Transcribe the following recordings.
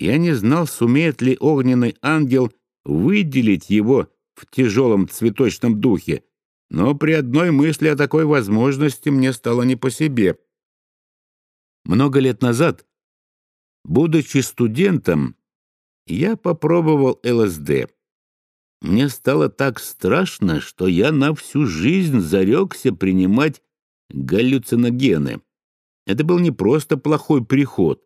Я не знал, сумеет ли огненный ангел выделить его в тяжелом цветочном духе, но при одной мысли о такой возможности мне стало не по себе. Много лет назад, будучи студентом, я попробовал ЛСД. Мне стало так страшно, что я на всю жизнь зарекся принимать галлюциногены. Это был не просто плохой приход.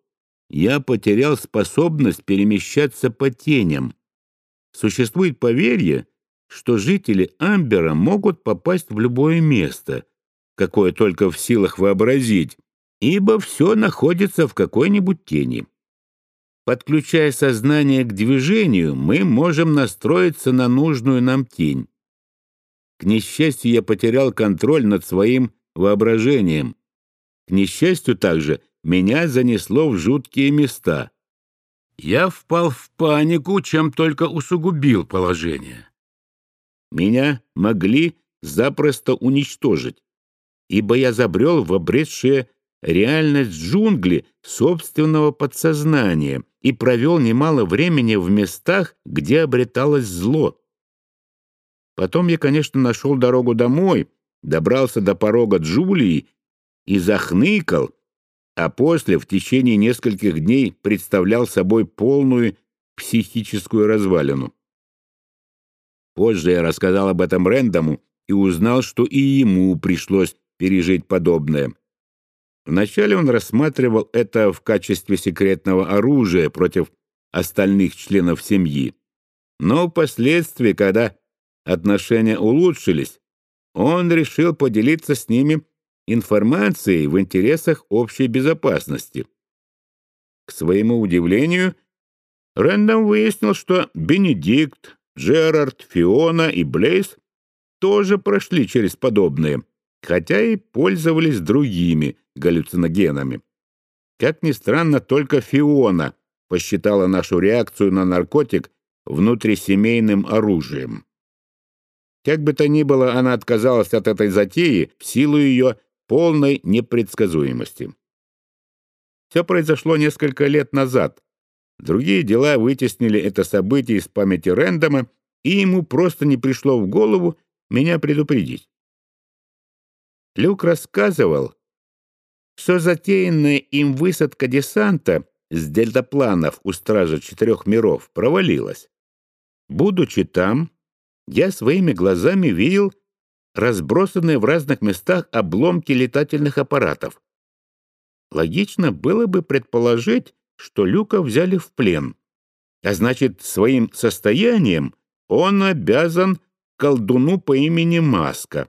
Я потерял способность перемещаться по теням. Существует поверье, что жители Амбера могут попасть в любое место, какое только в силах вообразить, ибо все находится в какой-нибудь тени. Подключая сознание к движению, мы можем настроиться на нужную нам тень. К несчастью, я потерял контроль над своим воображением. К несчастью также, меня занесло в жуткие места. Я впал в панику, чем только усугубил положение. Меня могли запросто уничтожить, ибо я забрел в обретшие реальность джунгли собственного подсознания и провел немало времени в местах, где обреталось зло. Потом я, конечно, нашел дорогу домой, добрался до порога Джулии и захныкал, а после в течение нескольких дней представлял собой полную психическую развалину. Позже я рассказал об этом Рэндому и узнал, что и ему пришлось пережить подобное. Вначале он рассматривал это в качестве секретного оружия против остальных членов семьи. Но впоследствии, когда отношения улучшились, он решил поделиться с ними информацией в интересах общей безопасности. К своему удивлению, Рэндом выяснил, что Бенедикт, Джерард, Фиона и Блейз тоже прошли через подобное, хотя и пользовались другими галлюциногенами. Как ни странно, только Фиона посчитала нашу реакцию на наркотик внутрисемейным оружием. Как бы то ни было, она отказалась от этой затеи в силу ее полной непредсказуемости. Все произошло несколько лет назад. Другие дела вытеснили это событие из памяти Рэндома, и ему просто не пришло в голову меня предупредить. Люк рассказывал, что затеянная им высадка десанта с дельтапланов у Стража Четырех Миров провалилась. Будучи там, я своими глазами видел разбросанные в разных местах обломки летательных аппаратов. Логично было бы предположить, что Люка взяли в плен, а значит, своим состоянием он обязан колдуну по имени Маска.